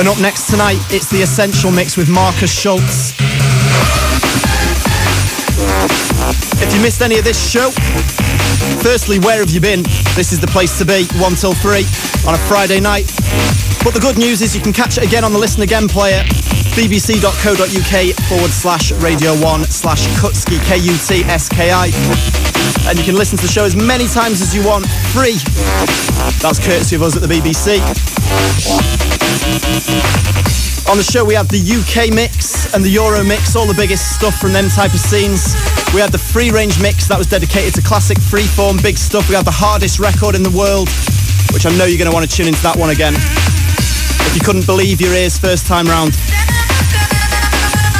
And up next tonight, it's the Essential Mix with Markus Schulz. If you missed any of this show, firstly, where have you been? This is the place to be, 1 till 3 on a Friday night. But the good news is you can catch it again on the Listen Again player, bbc.co.uk forward slash radio 1 slash Kutski, K-U-T-S-K-I. And you can listen to the show as many times as you want, free. That's courtesy of us at the BBC. On the show, we have the UK mix and the Euro mix, all the biggest stuff from them type of scenes. We had the free range mix that was dedicated to classic freeform, big stuff. We have the hardest record in the world, which I know you're going to want to tune into that one again. If you couldn't believe your ears first time round.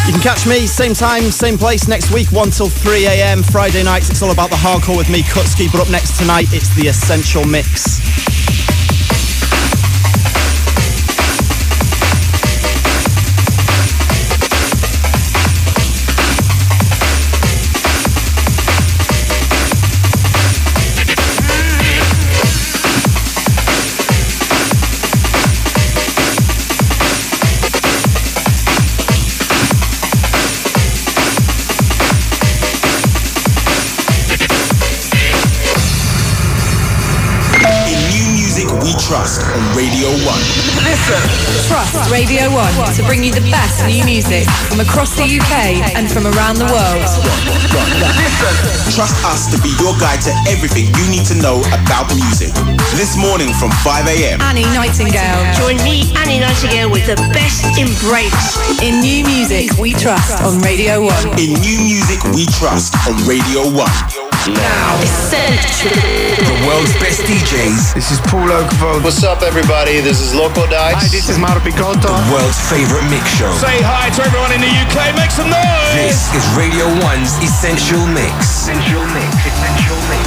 You can catch me same time, same place next week, 1 till 3 a.m. Friday nights. It's all about the hardcore with me, Kutski. But up next tonight, it's the Essential Mix. Trust Radio 1 to bring you the best new music from across the UK and from around the world. Trust us to be your guide to everything you need to know about music. This morning from 5 a.m. Annie Nightingale. Join me, Annie Nightingale, with the best embrace. In new music we trust on Radio 1. In new music we trust on Radio 1 now. Essential. The world's best DJs. This is Paul Oakenfold. What's up, everybody? This is Loco Dice. Hi, this is Mauro Picotto. The world's favorite mix show. Say hi to everyone in the UK. Make some noise. This is Radio 1's Essential Mix. Essential Mix.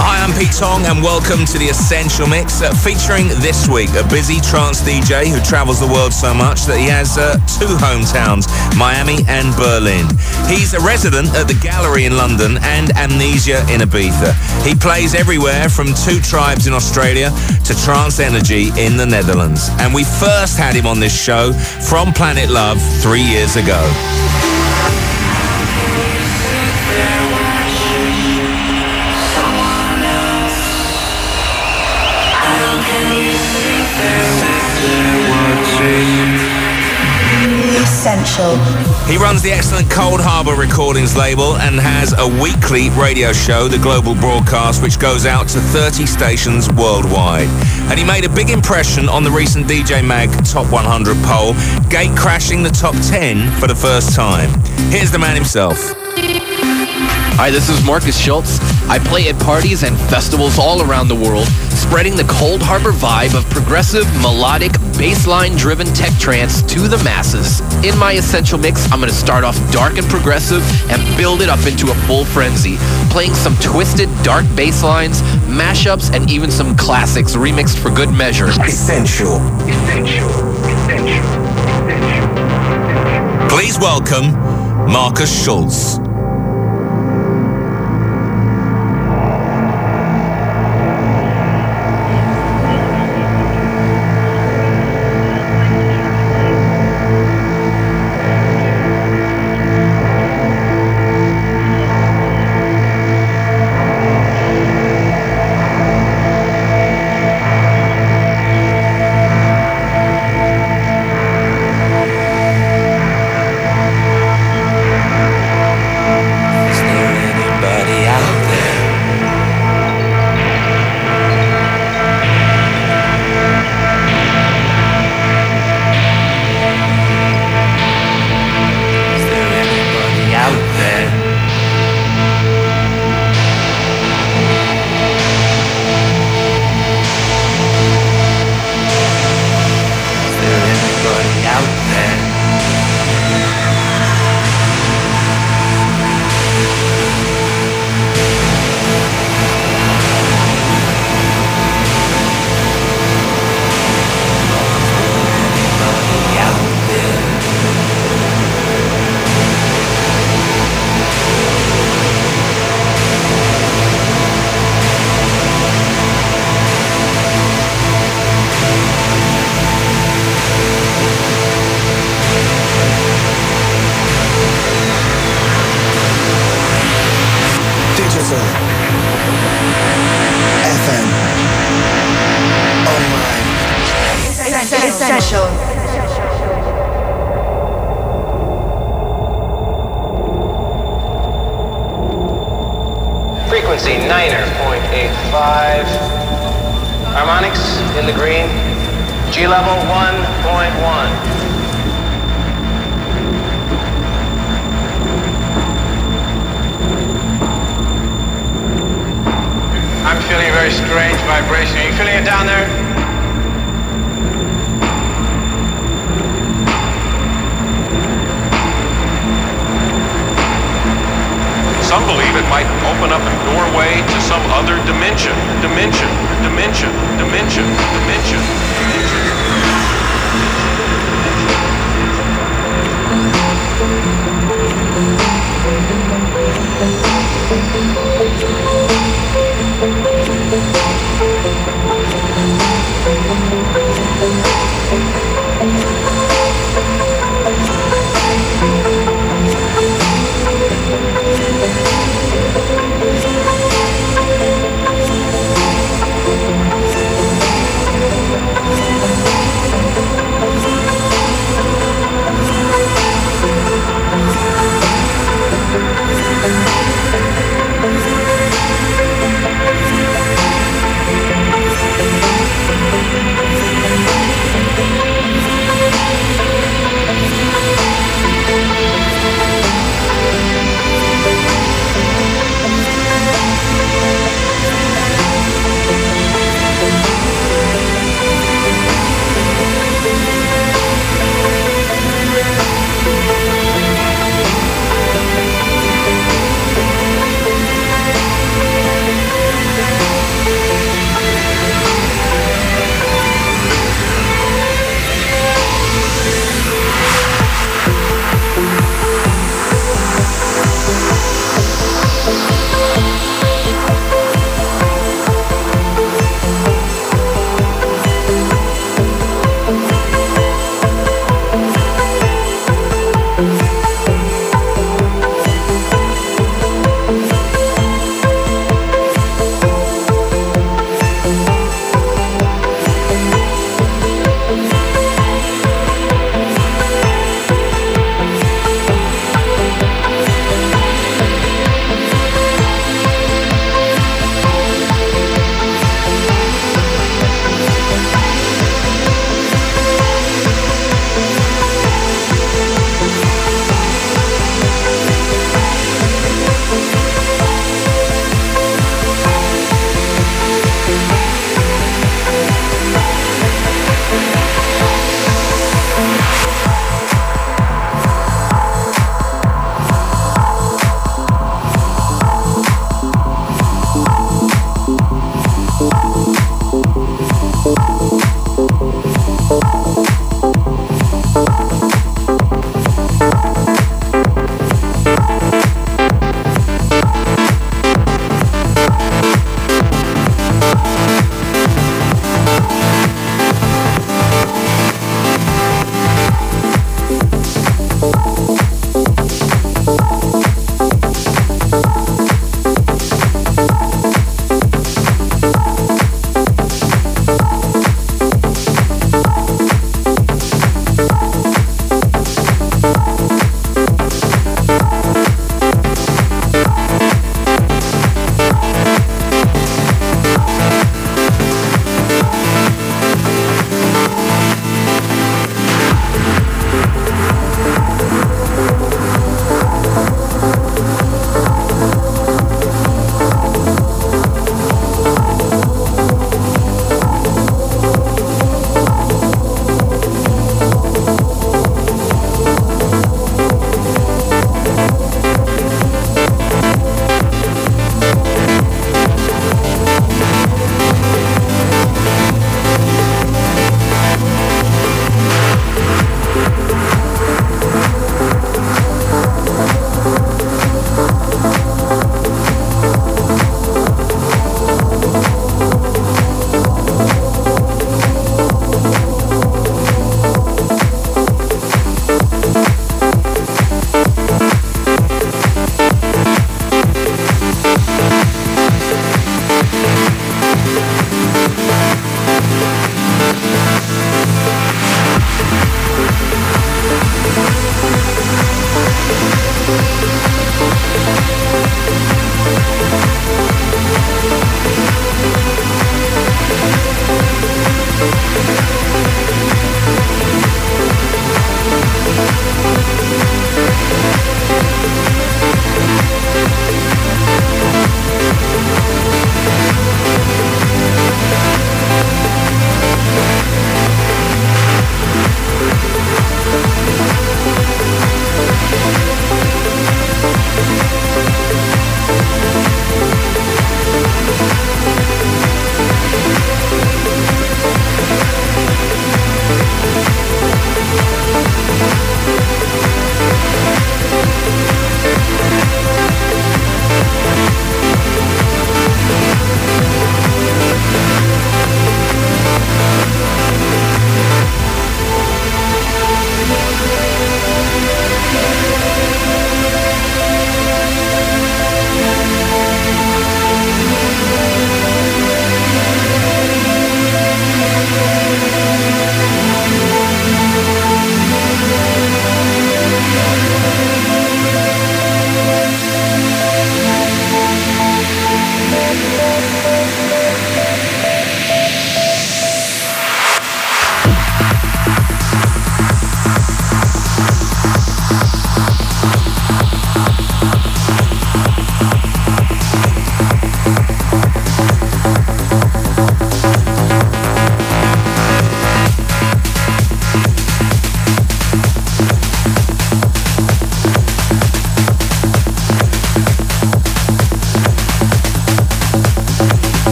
Hi, I'm Pete Tong, and welcome to the Essential Mix, uh, featuring this week a busy trance DJ who travels the world so much that he has uh, two hometowns, Miami and Berlin. He's a resident at the Gallery in London and Amnesia in. Ibiza. He plays everywhere from Two Tribes in Australia to Trance Energy in the Netherlands. And we first had him on this show from Planet Love three years ago. He runs the excellent Coldharbour Recordings label and has a weekly radio show, The Global Broadcast, which goes out to 30 stations worldwide. And he made a big impression on the recent DJ Mag Top 100 poll, gate crashing the top 10 for the first time. Here's the man himself. Hi, this is Markus Schulz. I play at parties and festivals all around the world, spreading the Coldharbour vibe of progressive, melodic, bassline driven tech trance to the masses. In my essential mix, I'm going to start off dark and progressive and build it up into a full frenzy, playing some twisted, dark bass lines, mashups, and even some classics remixed for good measure. Essential. Essential. Essential. Essential. Please welcome Markus Schulz.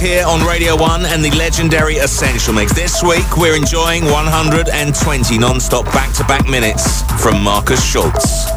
Here on Radio 1 and the legendary Essential Mix. This week, we're enjoying 120 non-stop back-to-back minutes from Markus Schulz.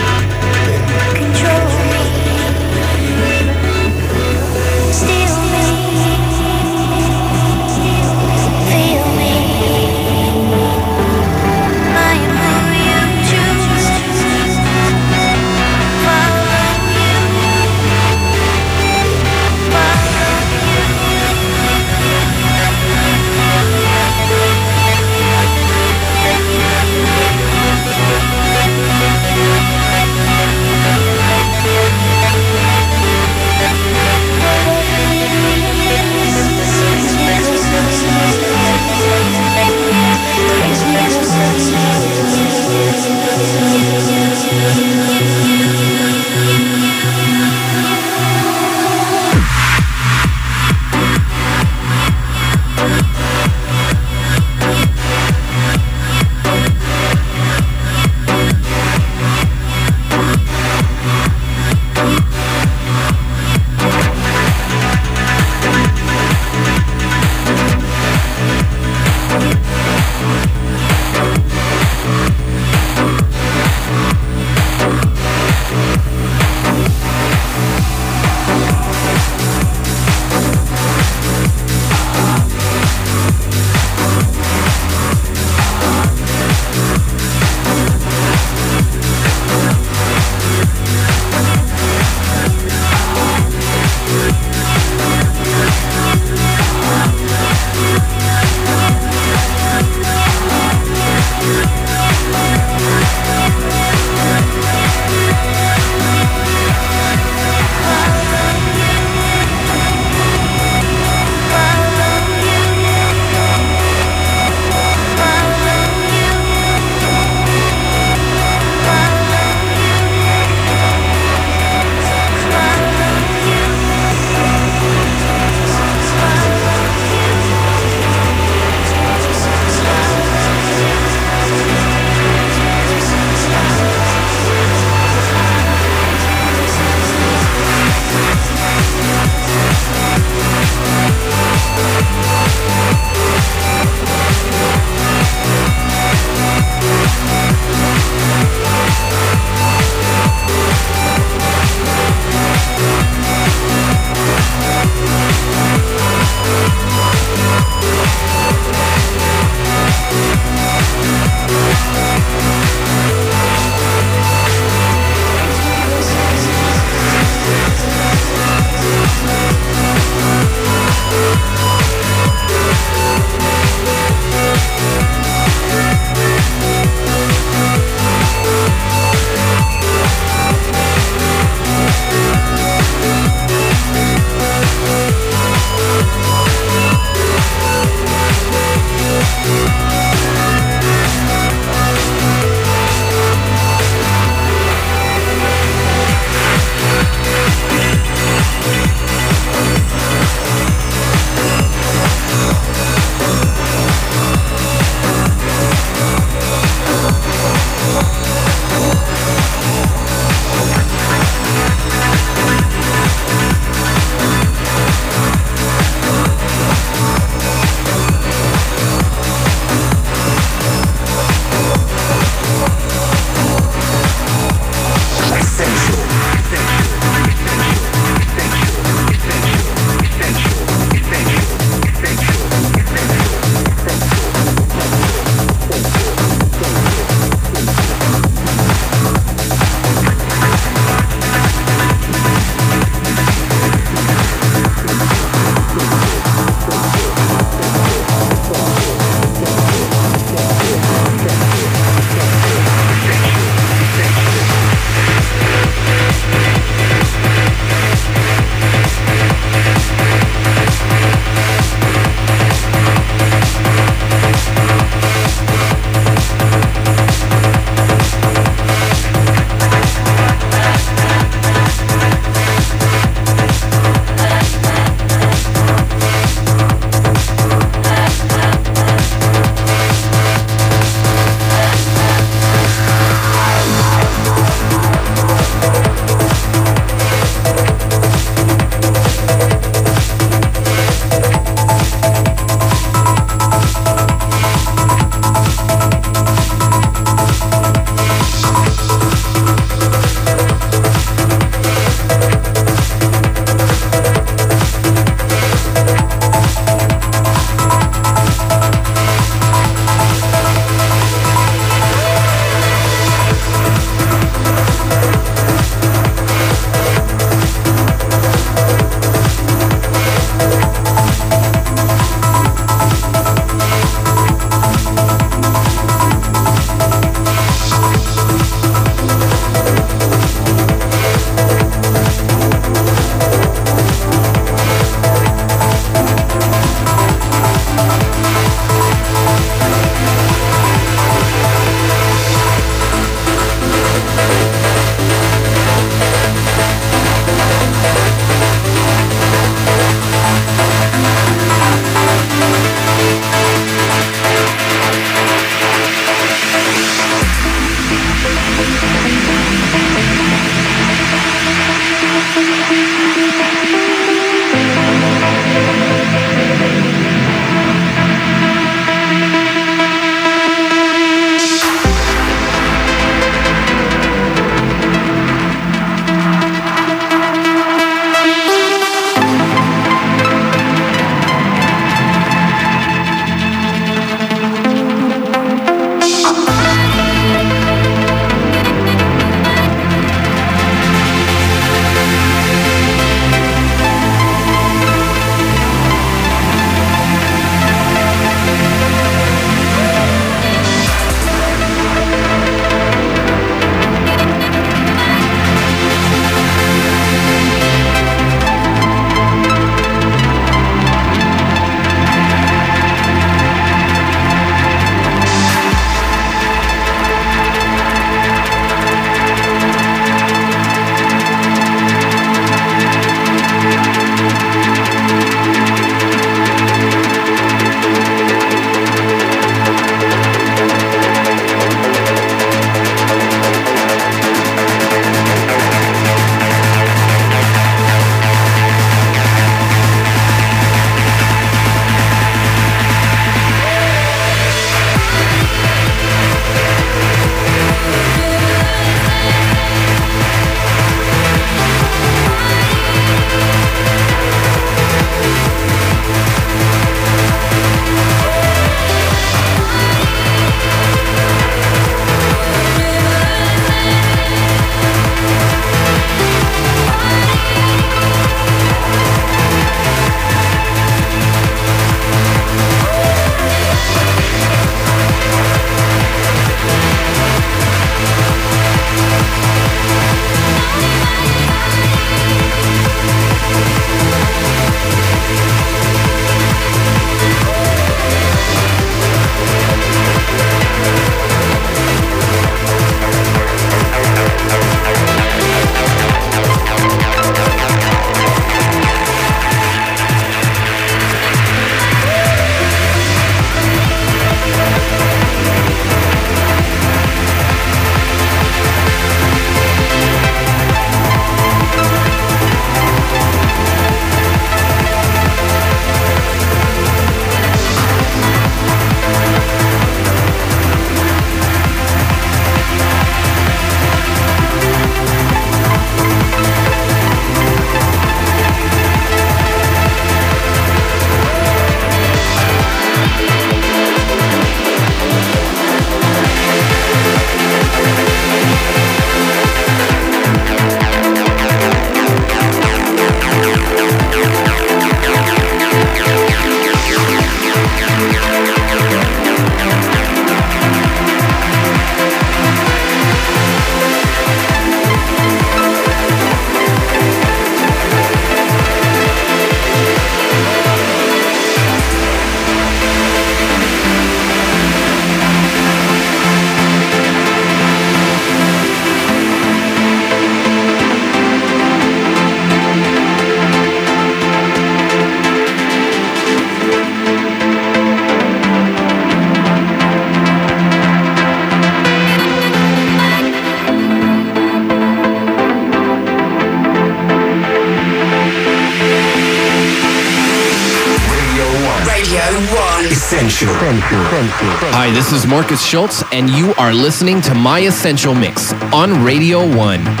Hi, this is Markus Schulz, and you are listening to My Essential Mix on Radio 1.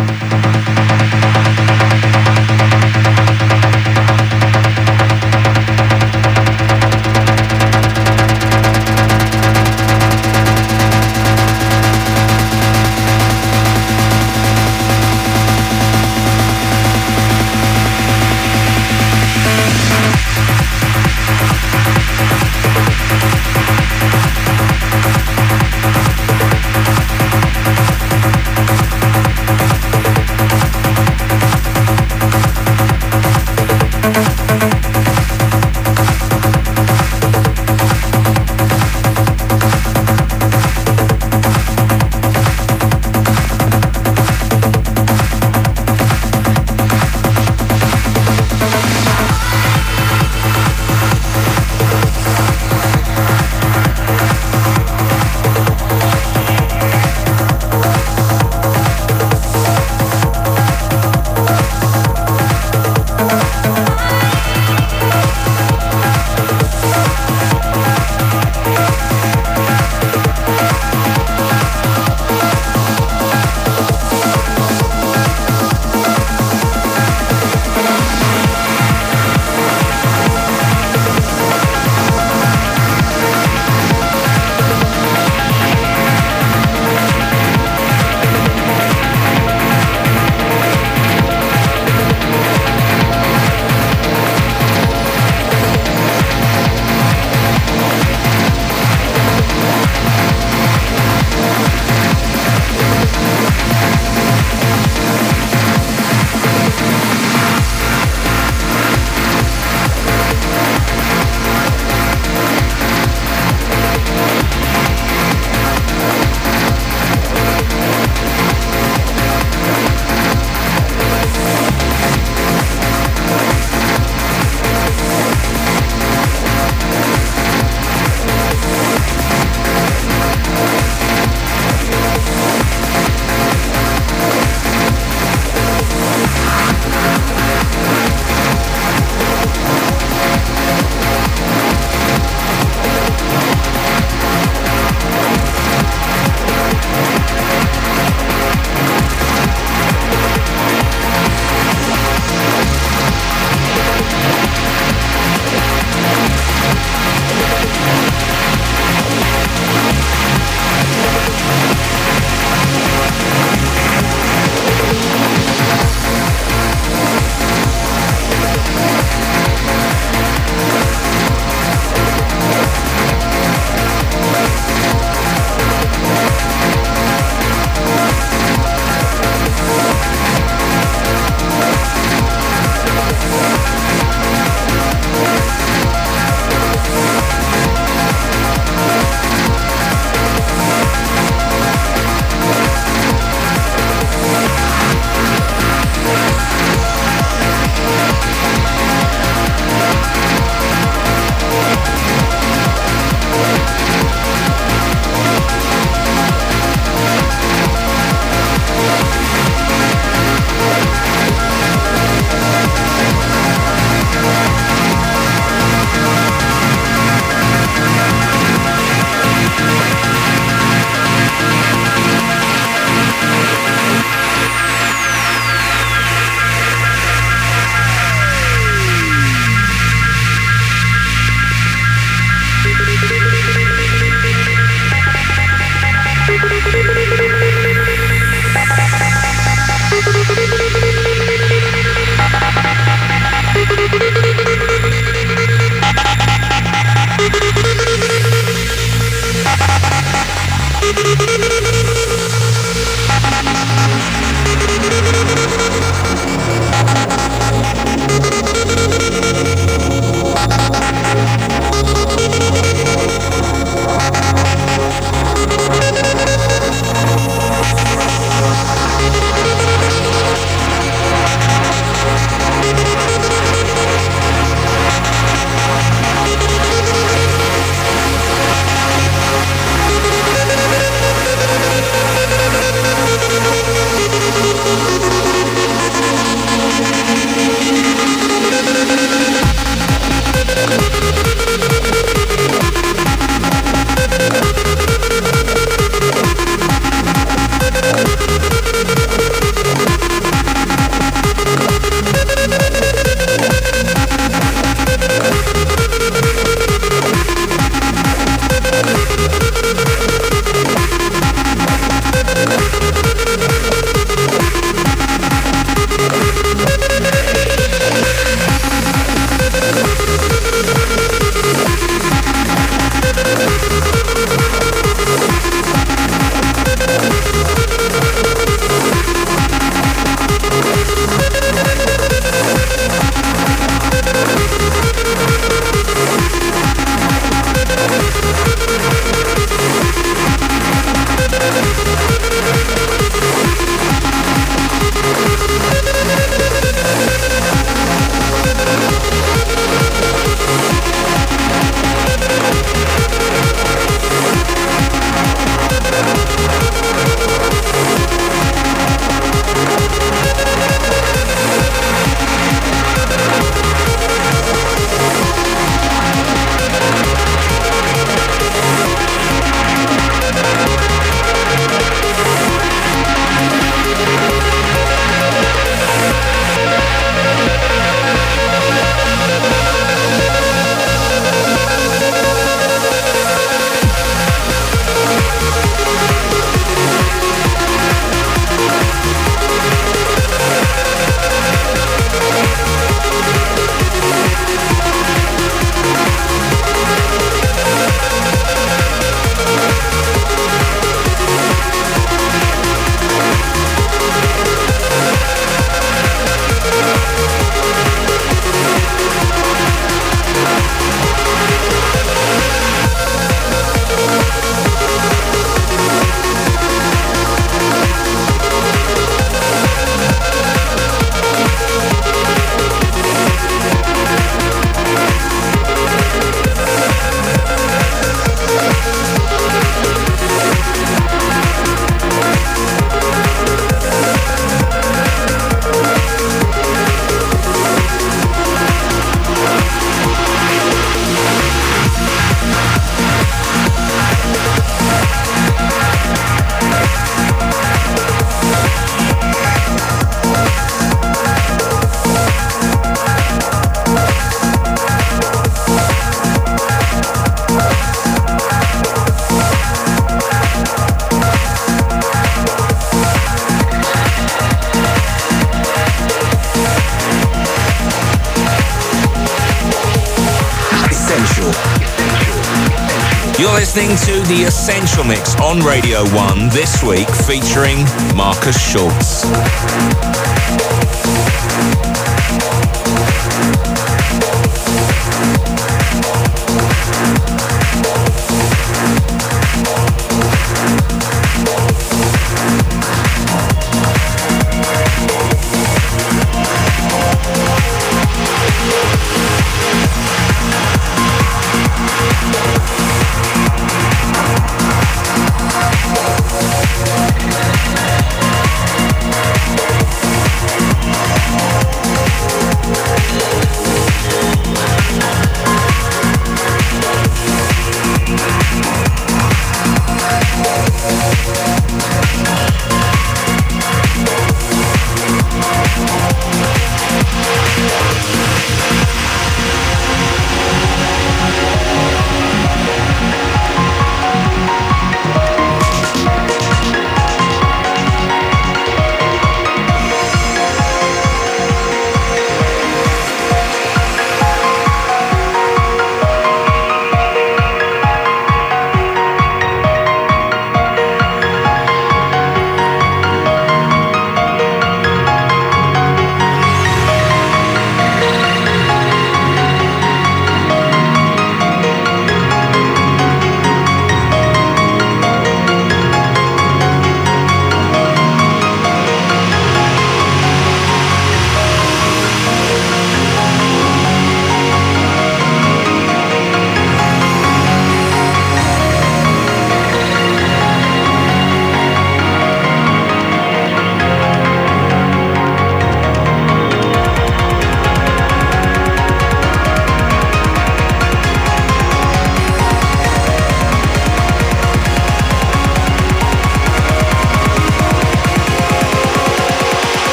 On Radio 1 this week featuring Markus Schulz.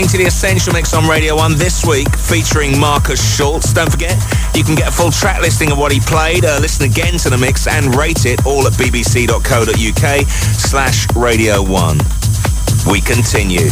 Listening to the Essential Mix on Radio 1 this week, featuring Markus Schulz. Don't forget, you can get a full track listing of what he played, uh, listen again to the mix, and rate it all at bbc.co.uk slash Radio 1. We continue.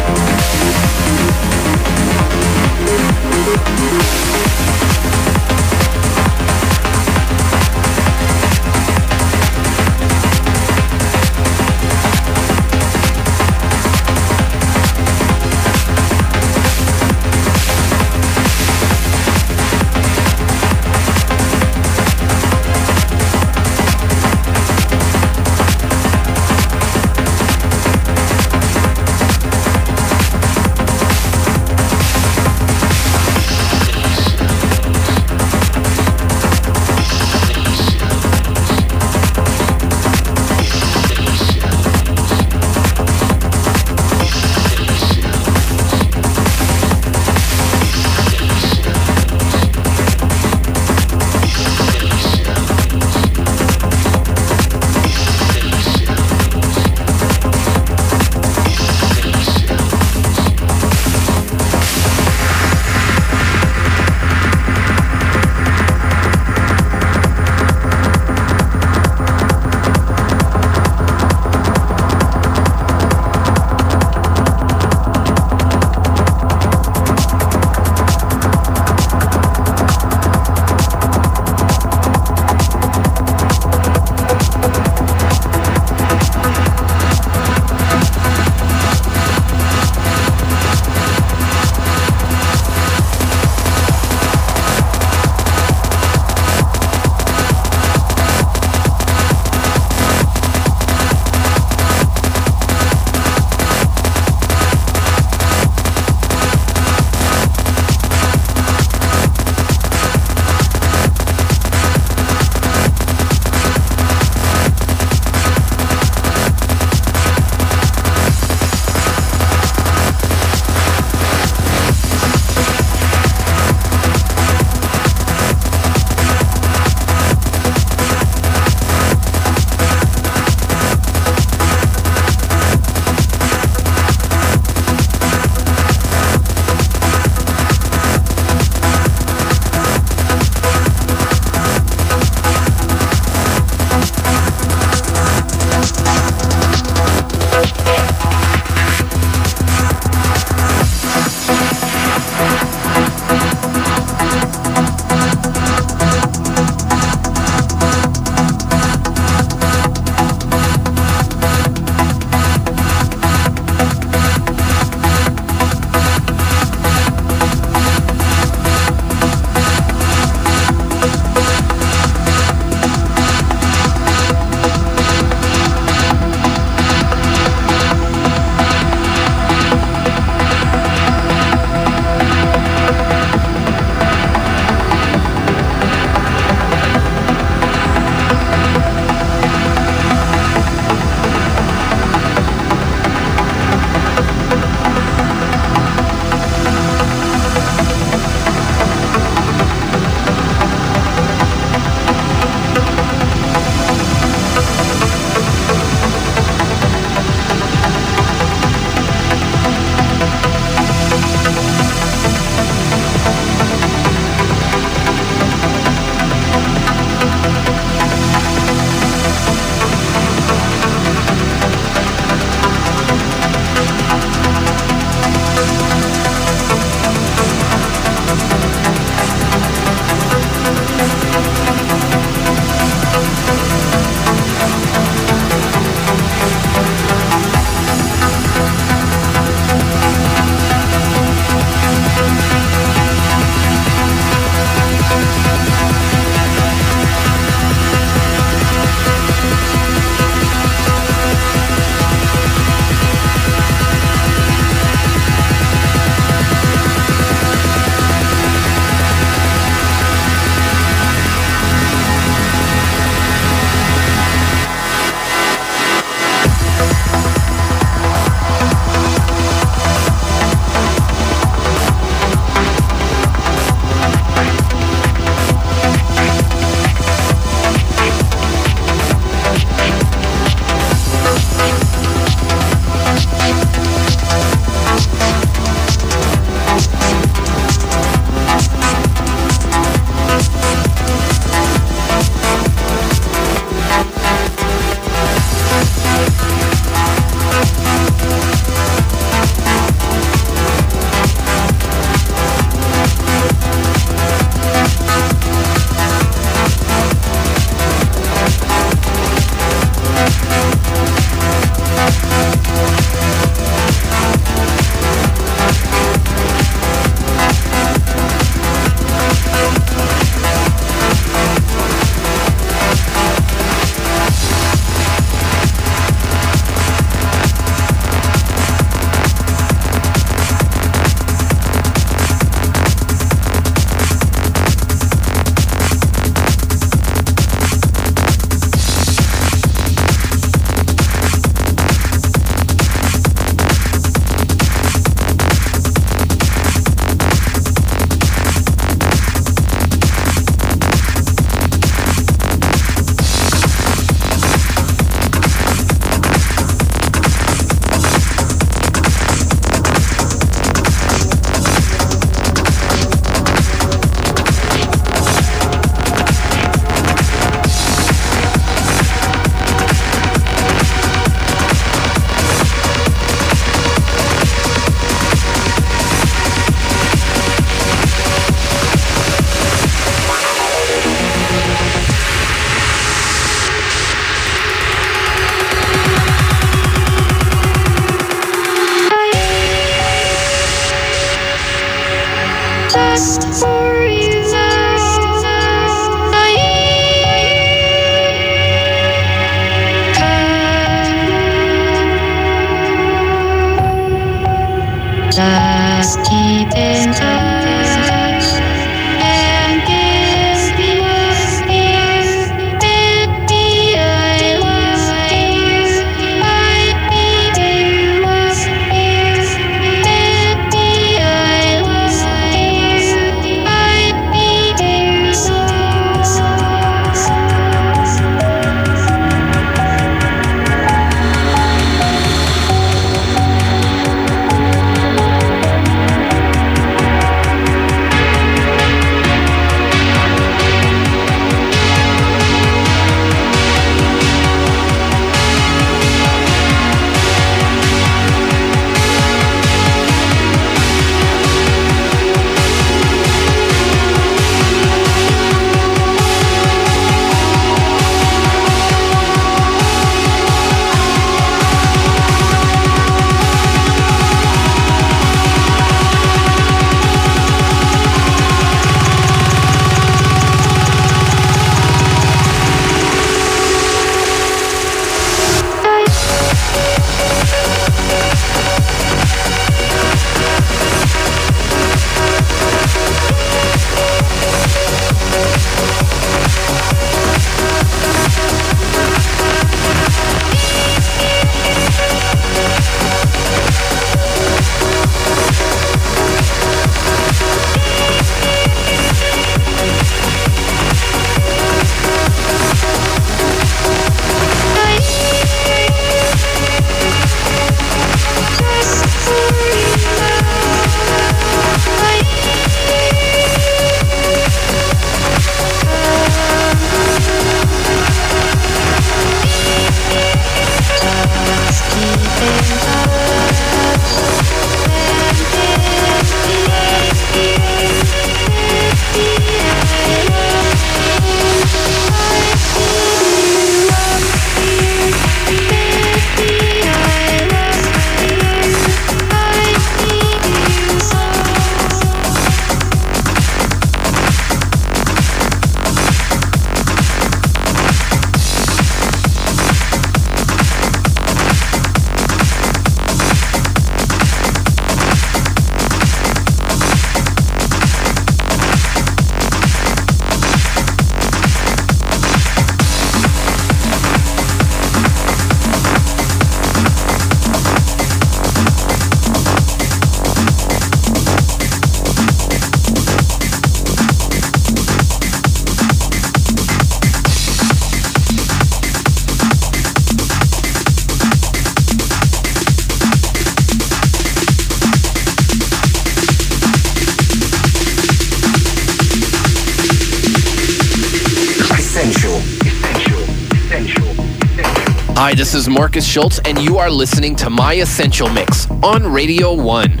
Markus Schulz, and you are listening to My Essential Mix on Radio 1.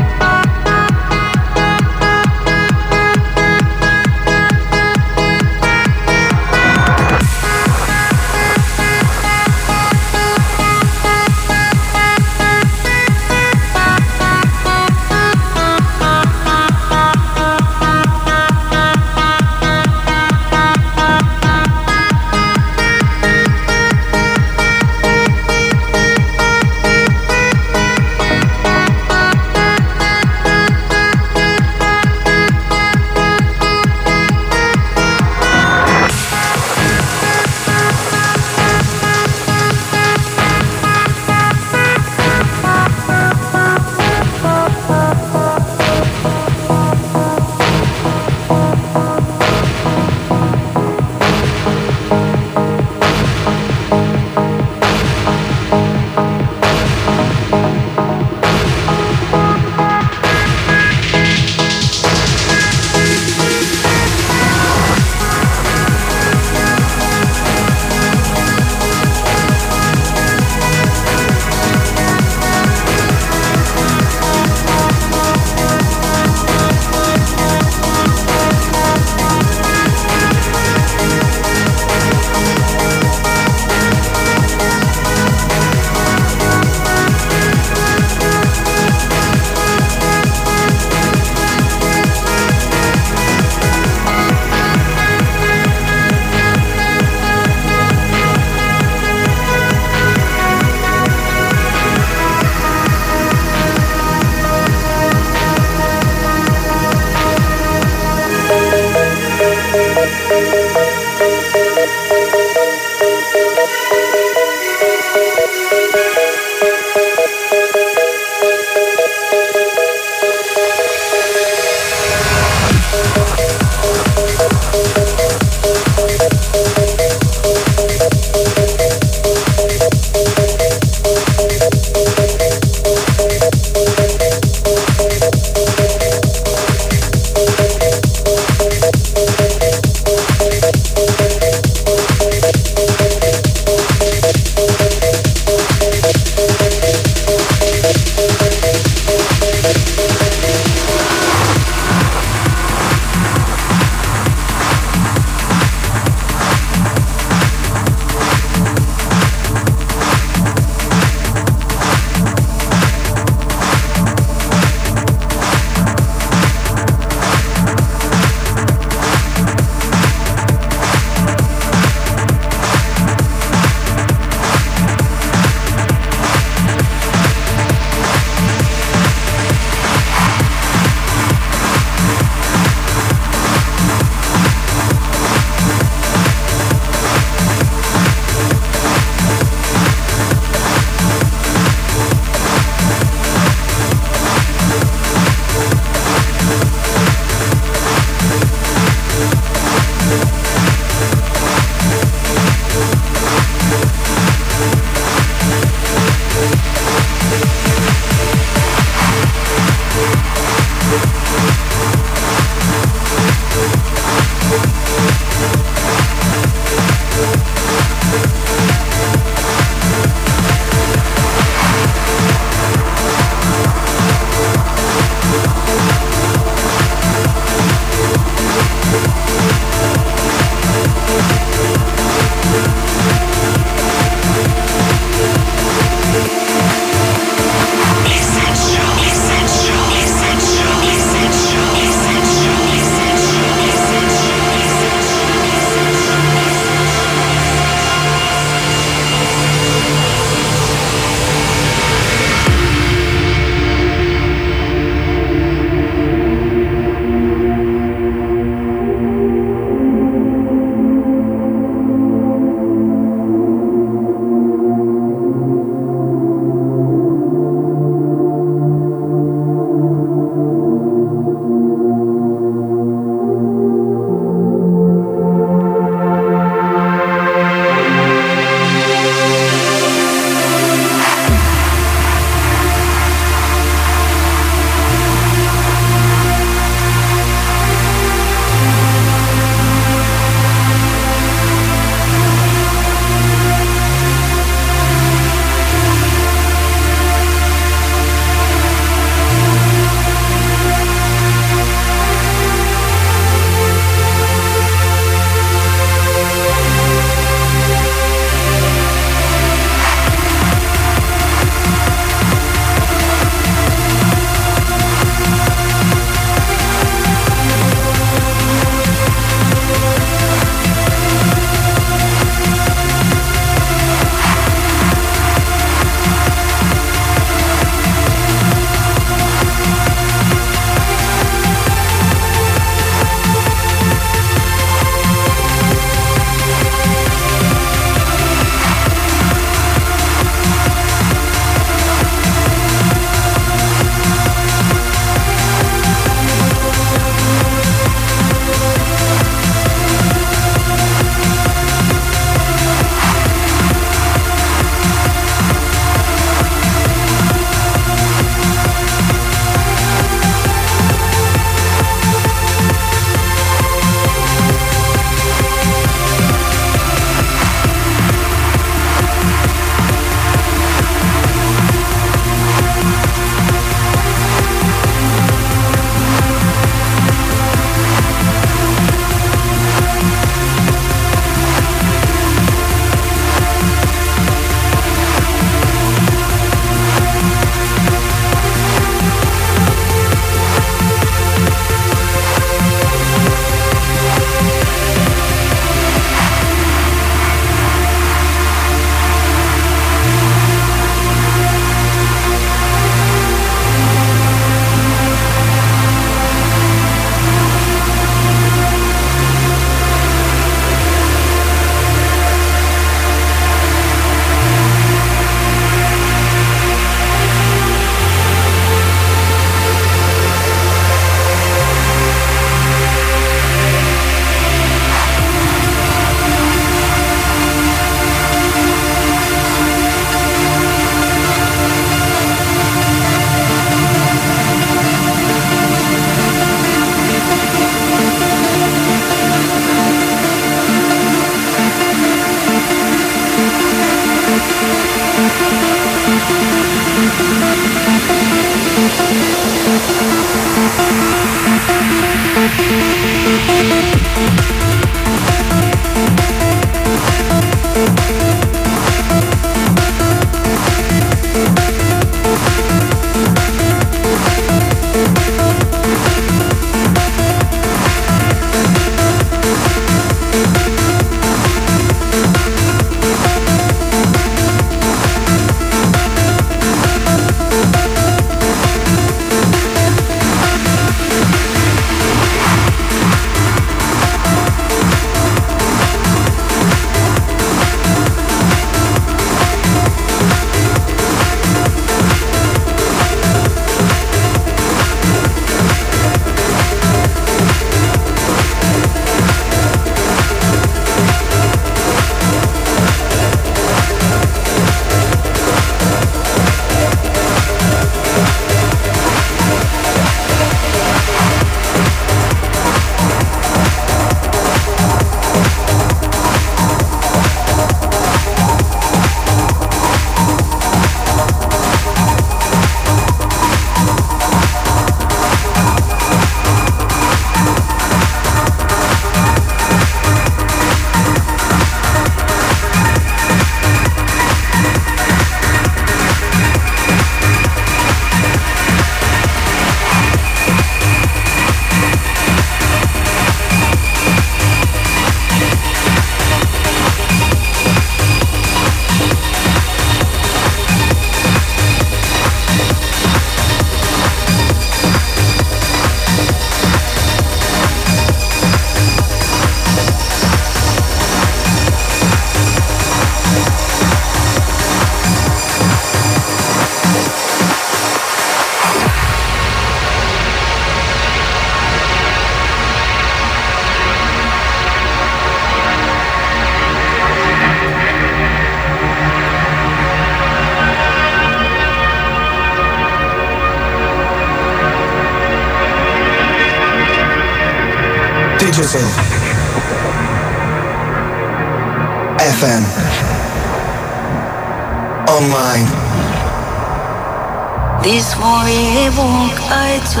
и своего к отцу.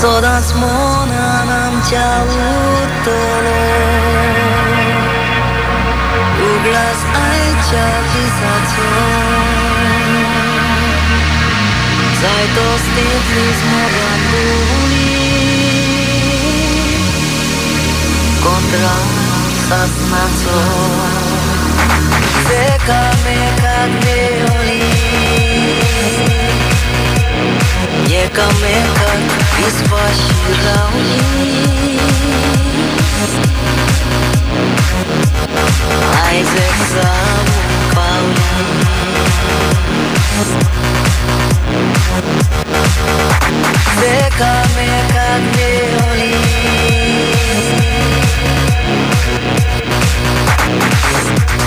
Содас мона нам чалутоно. Углас айча писацо. Зайтос тефлис морандуни. Контра саснацо. Секаме morning won't I do 쏟아져 남자 웃도록 Uglas aici Sai tos templis moranduli Contra sasnato Seca me cadmeoli Jeka me kad ispaširauli Isaac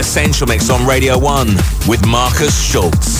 Essential Mix on Radio 1 with Markus Schulz.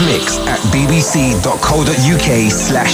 Mix at bbc.co.uk slash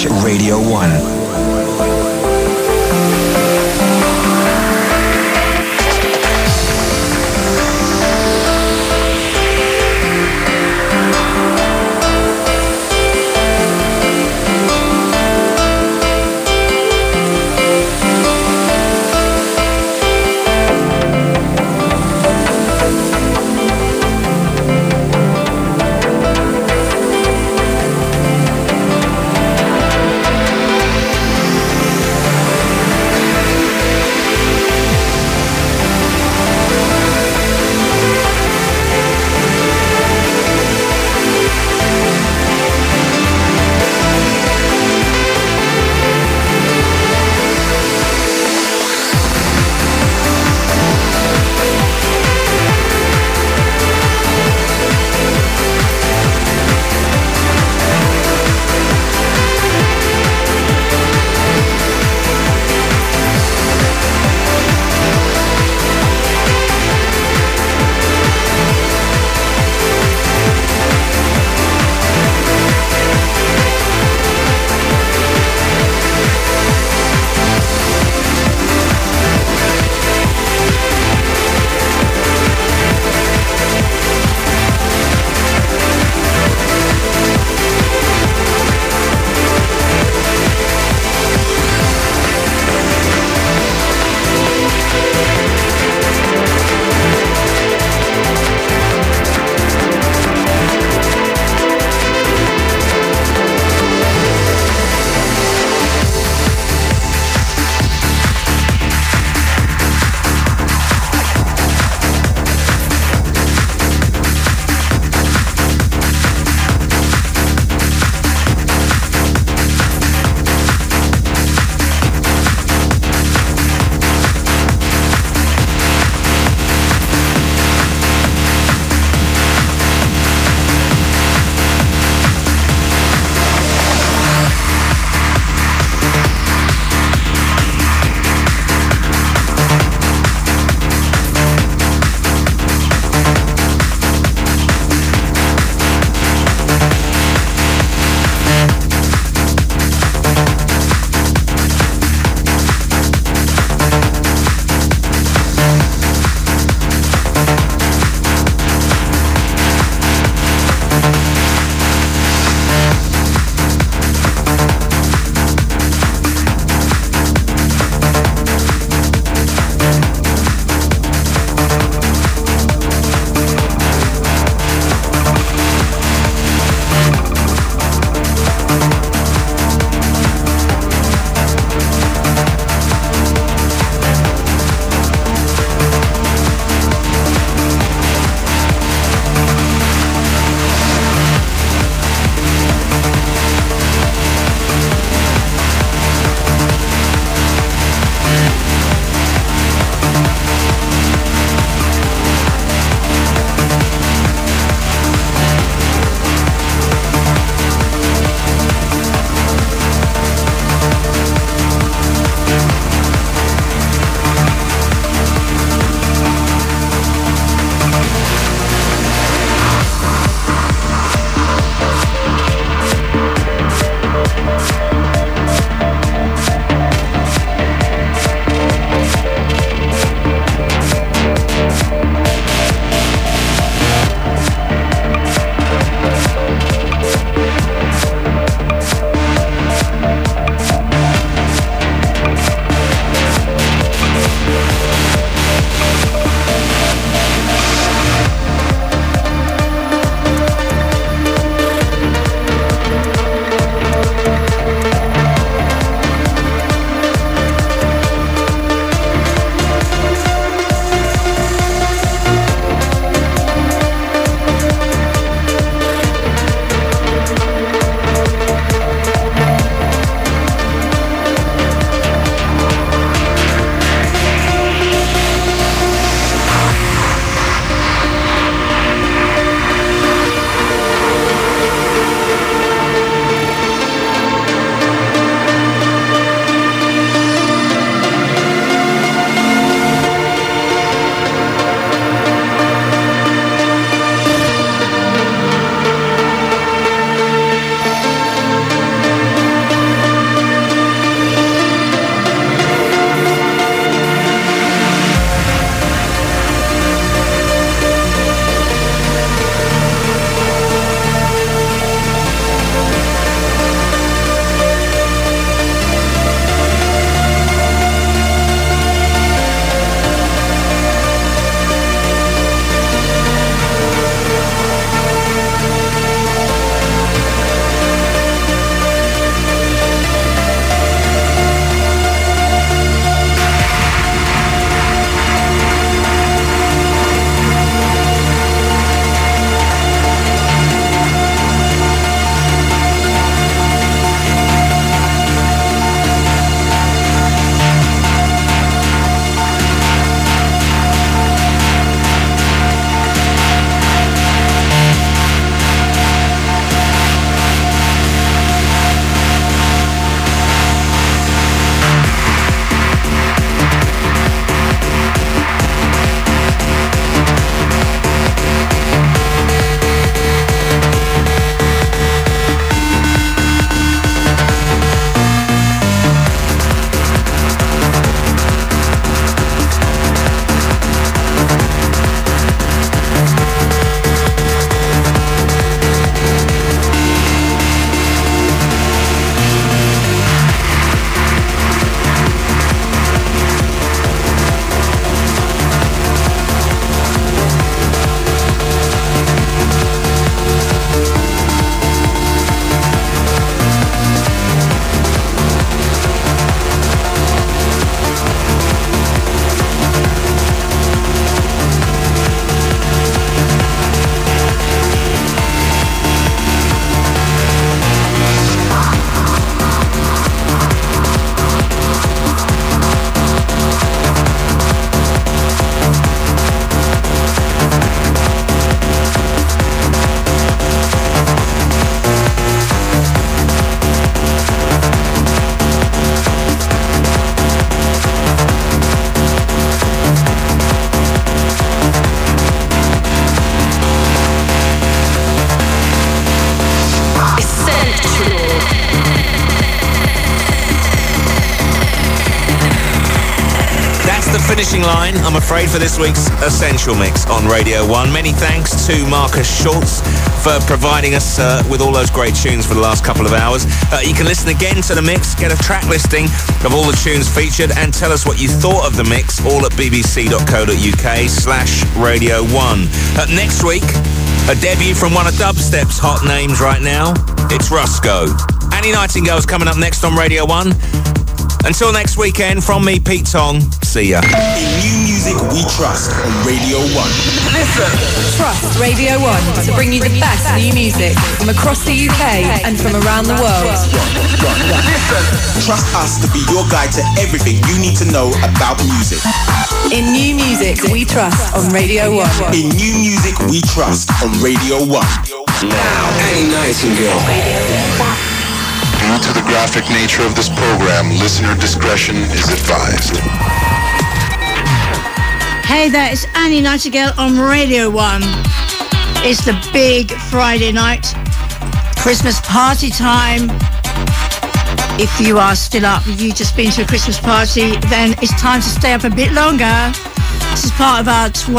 I'm afraid, for this week's Essential Mix on Radio 1. Many thanks to Markus Schulz for providing us uh, with all those great tunes for the last couple of hours. Uh, you can listen again to the mix, get a track listing of all the tunes featured, and tell us what you thought of the mix, all at bbc.co.uk slash Radio 1. Uh, next week, a debut from one of dubstep's hot names right now. It's Rusko. Annie Nightingale's coming up next on Radio 1. Until next weekend, from me, Pete Tong, see ya. In new music we trust on Radio 1. Listen. Trust Radio 1 to bring you the best new music from across the UK and from around the world. Trust us to be your guide to everything you need to know about music. In new music we trust on Radio 1. In new music we trust on Radio 1. Now, Annie Nightingale. Due to the graphic nature of this program, listener discretion is advised. Hey there, it's Annie Nightingale on Radio 1. It's the big Friday night, Christmas party time. If you are still up, you've just been to a Christmas party, then it's time to stay up a bit longer. This is part of our 12